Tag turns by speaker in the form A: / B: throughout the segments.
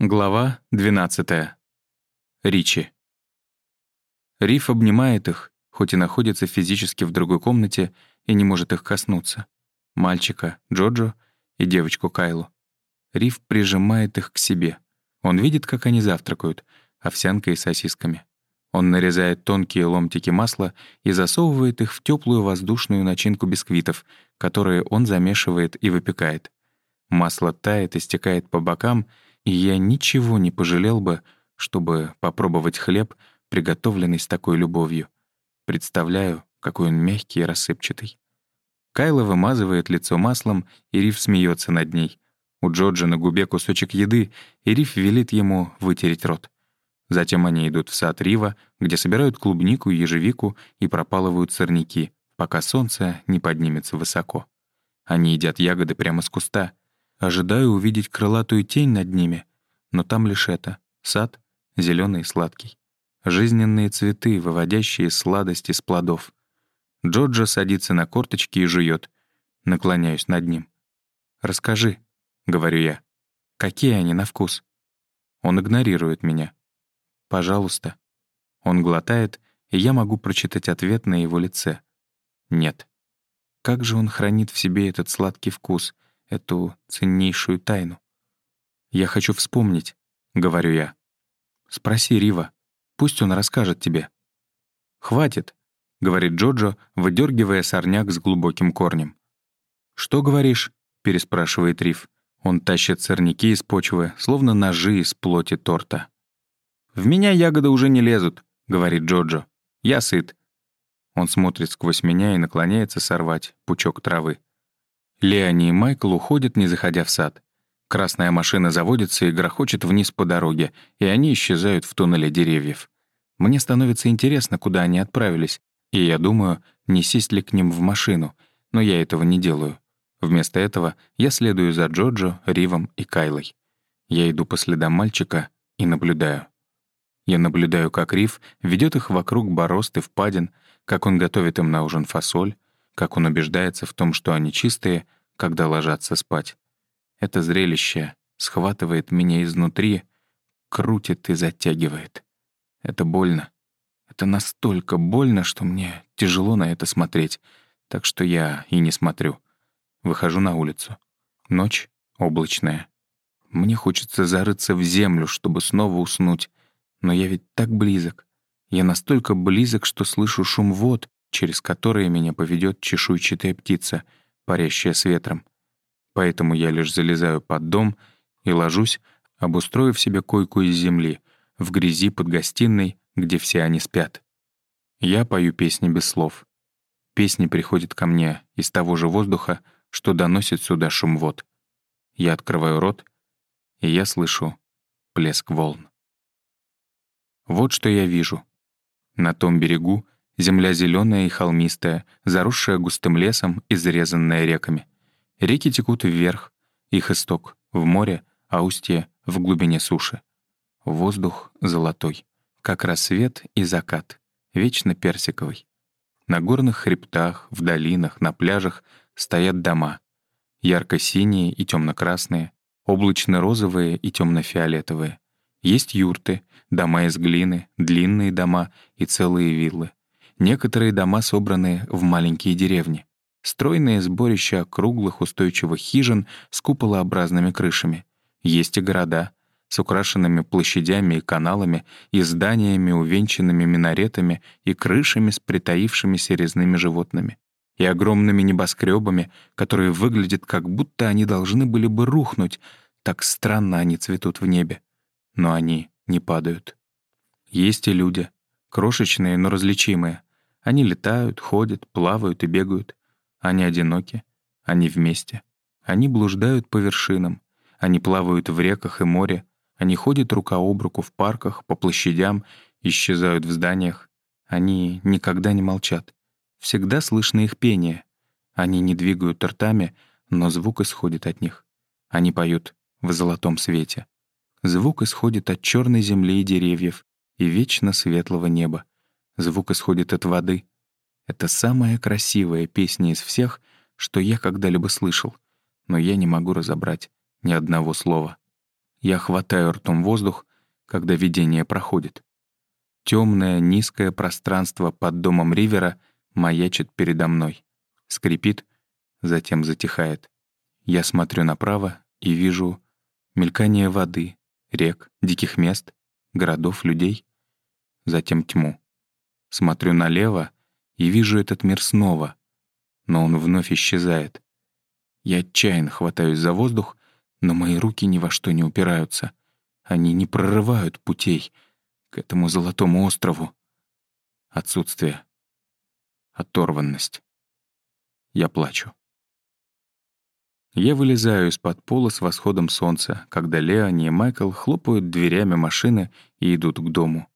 A: Глава 12. Ричи. Риф обнимает их, хоть и находится физически в другой комнате и не может их коснуться. Мальчика, Джоджо и девочку Кайлу. Риф прижимает их к себе. Он видит, как они завтракают, овсянкой и сосисками. Он нарезает тонкие ломтики масла и засовывает их в теплую воздушную начинку бисквитов, которые он замешивает и выпекает. Масло тает и стекает по бокам — и я ничего не пожалел бы, чтобы попробовать хлеб, приготовленный с такой любовью. Представляю, какой он мягкий и рассыпчатый. Кайла вымазывает лицо маслом, и Риф смеется над ней. У Джорджа на губе кусочек еды, и Риф велит ему вытереть рот. Затем они идут в сад Рива, где собирают клубнику и ежевику и пропалывают сорняки, пока солнце не поднимется высоко. Они едят ягоды прямо с куста — Ожидаю увидеть крылатую тень над ними, но там лишь это — сад, зеленый и сладкий. Жизненные цветы, выводящие сладость из плодов. Джоджо садится на корточки и жует. Наклоняюсь над ним. «Расскажи», — говорю я, — «какие они на вкус?» Он игнорирует меня. «Пожалуйста». Он глотает, и я могу прочитать ответ на его лице. «Нет». Как же он хранит в себе этот сладкий вкус, эту ценнейшую тайну. «Я хочу вспомнить», — говорю я. «Спроси Рива, пусть он расскажет тебе». «Хватит», — говорит Джоджо, выдергивая сорняк с глубоким корнем. «Что говоришь?» — переспрашивает Рив. Он тащит сорняки из почвы, словно ножи из плоти торта. «В меня ягоды уже не лезут», — говорит Джоджо. «Я сыт». Он смотрит сквозь меня и наклоняется сорвать пучок травы. Леони и Майкл уходят, не заходя в сад. Красная машина заводится и грохочет вниз по дороге, и они исчезают в туннеле деревьев. Мне становится интересно, куда они отправились, и я думаю, не сесть ли к ним в машину, но я этого не делаю. Вместо этого я следую за Джоджо, Ривом и Кайлой. Я иду по следам мальчика и наблюдаю. Я наблюдаю, как Рив ведет их вокруг борозд и впадин, как он готовит им на ужин фасоль, как он убеждается в том, что они чистые, когда ложатся спать. Это зрелище схватывает меня изнутри, крутит и затягивает. Это больно. Это настолько больно, что мне тяжело на это смотреть, так что я и не смотрю. Выхожу на улицу. Ночь облачная. Мне хочется зарыться в землю, чтобы снова уснуть. Но я ведь так близок. Я настолько близок, что слышу шум вод, через которые меня поведет чешуйчатая птица, парящая с ветром. Поэтому я лишь залезаю под дом и ложусь, обустроив себе койку из земли, в грязи под гостиной, где все они спят. Я пою песни без слов. Песни приходят ко мне из того же воздуха, что доносит сюда шум вод. Я открываю рот, и я слышу плеск волн. Вот что я вижу. На том берегу Земля зеленая и холмистая, заросшая густым лесом и зарезанная реками. Реки текут вверх, их исток — в море, а устье — в глубине суши. Воздух золотой, как рассвет и закат, вечно персиковый. На горных хребтах, в долинах, на пляжах стоят дома. Ярко-синие и темно-красные, облачно-розовые и темно-фиолетовые. Есть юрты, дома из глины, длинные дома и целые виллы. Некоторые дома собраны в маленькие деревни. Стройные сборища круглых устойчивых хижин с куполообразными крышами. Есть и города с украшенными площадями и каналами, и зданиями, увенчанными минаретами, и крышами с притаившимися резными животными, и огромными небоскребами, которые выглядят как будто они должны были бы рухнуть, так странно они цветут в небе. Но они не падают. Есть и люди, крошечные, но различимые, они летают, ходят, плавают и бегают. Они одиноки, они вместе. Они блуждают по вершинам, они плавают в реках и море, они ходят рука об руку в парках, по площадям, исчезают в зданиях. Они никогда не молчат. Всегда слышно их пение. Они не двигают ртами, но звук исходит от них. Они поют в золотом свете. Звук исходит от черной земли и деревьев и вечно светлого неба. Звук исходит от воды. Это самая красивая песня из всех, что я когда-либо слышал, но я не могу разобрать ни одного слова. Я хватаю ртом воздух, когда видение проходит. Темное низкое пространство под домом Ривера маячит передо мной. Скрипит, затем затихает. Я смотрю направо и вижу мелькание воды, рек, диких мест, городов, людей. Затем тьму. Смотрю налево и вижу этот мир снова, но он вновь исчезает. Я отчаянно хватаюсь за воздух, но мои руки ни во что не упираются. Они не прорывают путей к этому золотому острову. Отсутствие. Оторванность. Я плачу. Я вылезаю из-под пола с восходом солнца, когда Леони и Майкл хлопают дверями машины и идут к дому.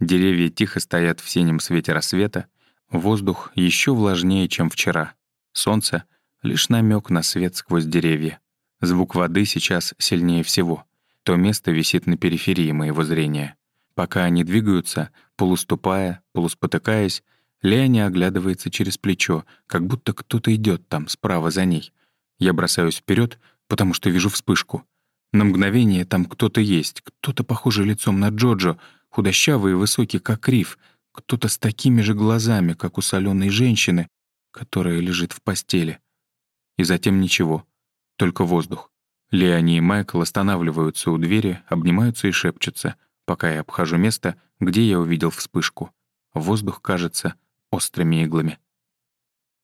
A: Деревья тихо стоят в синем свете рассвета, воздух еще влажнее, чем вчера. Солнце — лишь намек на свет сквозь деревья. Звук воды сейчас сильнее всего. То место висит на периферии моего зрения. Пока они двигаются, полуступая, полуспотыкаясь, Леони оглядывается через плечо, как будто кто-то идет там, справа за ней. Я бросаюсь вперед, потому что вижу вспышку. На мгновение там кто-то есть, кто-то похожий лицом на Джоджо, худощавый и высокий, как риф, кто-то с такими же глазами, как у соленой женщины, которая лежит в постели. И затем ничего, только воздух. Леони и Майкл останавливаются у двери, обнимаются и шепчутся, пока я обхожу место, где я увидел вспышку. Воздух кажется острыми иглами.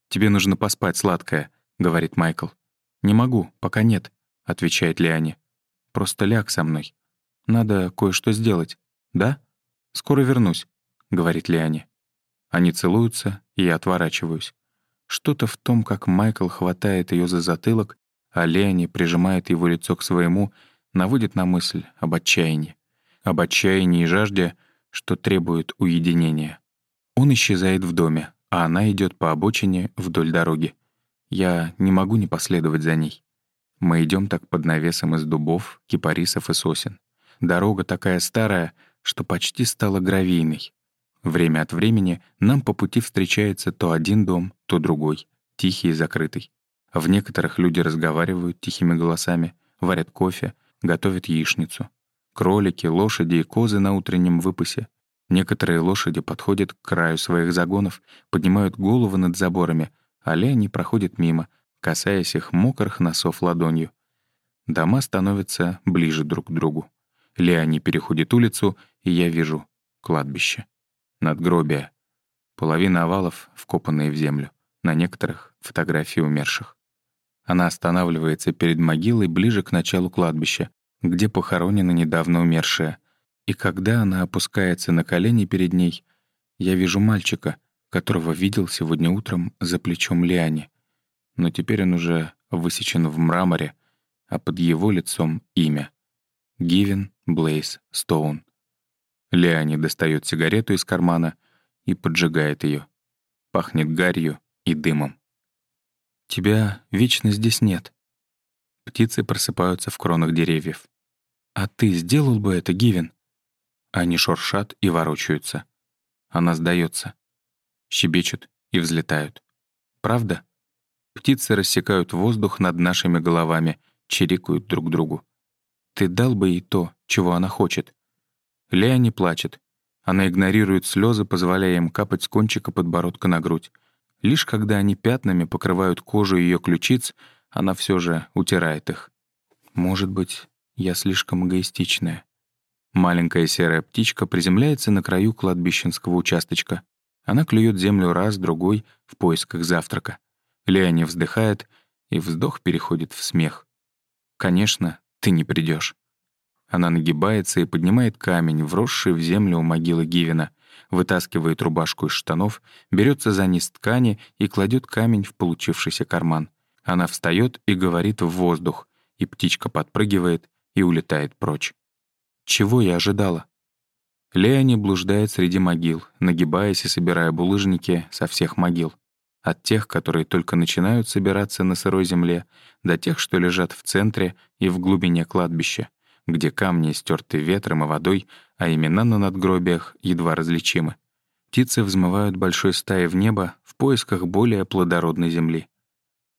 A: «Тебе нужно поспать, сладкое», — говорит Майкл. «Не могу, пока нет», — отвечает Леони. «Просто ляг со мной. Надо кое-что сделать. Да? Скоро вернусь», — говорит Леони. Они целуются, и я отворачиваюсь. Что-то в том, как Майкл хватает ее за затылок, а Леони прижимает его лицо к своему, наводит на мысль об отчаянии. Об отчаянии и жажде, что требует уединения. Он исчезает в доме, а она идет по обочине вдоль дороги. Я не могу не последовать за ней. Мы идем так под навесом из дубов, кипарисов и сосен. Дорога такая старая, что почти стала гравийной. Время от времени нам по пути встречается то один дом, то другой, тихий и закрытый. В некоторых люди разговаривают тихими голосами, варят кофе, готовят яичницу. Кролики, лошади и козы на утреннем выпасе. Некоторые лошади подходят к краю своих загонов, поднимают головы над заборами, а лени проходят мимо, касаясь их мокрых носов ладонью. Дома становятся ближе друг к другу. Леони переходит улицу, и я вижу кладбище надгробия. Половина овалов, вкопанные в землю, на некоторых — фотографии умерших. Она останавливается перед могилой ближе к началу кладбища, где похоронены недавно умершие. И когда она опускается на колени перед ней, я вижу мальчика, которого видел сегодня утром за плечом Лиани. Но теперь он уже высечен в мраморе, а под его лицом имя — Гивен Блейз Стоун. Леони достает сигарету из кармана и поджигает ее. Пахнет гарью и дымом. «Тебя вечно здесь нет». Птицы просыпаются в кронах деревьев. «А ты сделал бы это, Гивен?» Они шуршат и ворочаются. Она сдается. Щебечут и взлетают. «Правда?» Птицы рассекают воздух над нашими головами, чирикают друг другу. «Ты дал бы ей то, чего она хочет?» Лея не плачет. Она игнорирует слезы, позволяя им капать с кончика подбородка на грудь. Лишь когда они пятнами покрывают кожу ее ключиц, она все же утирает их. Может быть, я слишком эгоистичная. Маленькая серая птичка приземляется на краю кладбищенского участочка. Она клюет землю раз, другой, в поисках завтрака. Леони вздыхает, и вздох переходит в смех. «Конечно, ты не придешь. Она нагибается и поднимает камень, вросший в землю у могилы Гивена, вытаскивает рубашку из штанов, берется за низ ткани и кладет камень в получившийся карман. Она встает и говорит в воздух, и птичка подпрыгивает и улетает прочь. Чего я ожидала? Леони блуждает среди могил, нагибаясь и собирая булыжники со всех могил. От тех, которые только начинают собираться на сырой земле, до тех, что лежат в центре и в глубине кладбища где камни стерты ветром и водой, а имена на надгробиях едва различимы. Птицы взмывают большой стаей в небо в поисках более плодородной земли.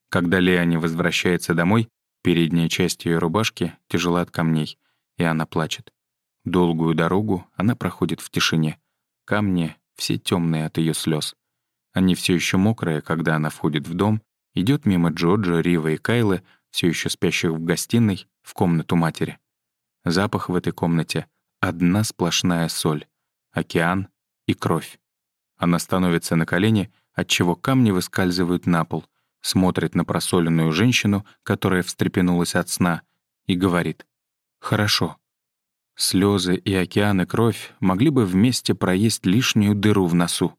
A: Когда Леони возвращается домой, Передняя часть ее рубашки тяжела от камней, и она плачет. Долгую дорогу она проходит в тишине. Камни все темные от ее слез. Они все еще мокрые, когда она входит в дом, идет мимо Джорджа, Рива и Кайлы, все еще спящих в гостиной, в комнату матери. Запах в этой комнате — одна сплошная соль, океан и кровь. Она становится на колени, отчего камни выскальзывают на пол — смотрит на просоленную женщину, которая встрепенулась от сна, и говорит «Хорошо». Слезы и океаны кровь могли бы вместе проесть лишнюю дыру в носу.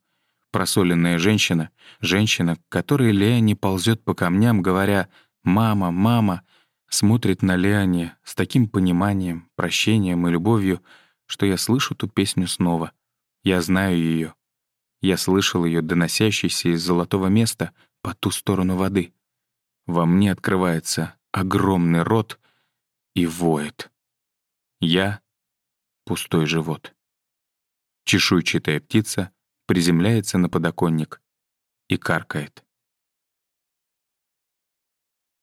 A: Просоленная женщина, женщина, к которой Леони ползет по камням, говоря «мама, мама», смотрит на Леони с таким пониманием, прощением и любовью, что я слышу ту песню снова. Я знаю ее. Я слышал ее, доносящейся из золотого места, по ту сторону воды. Во мне открывается огромный рот и воет. Я — пустой живот. Чешуйчатая птица приземляется на подоконник и каркает.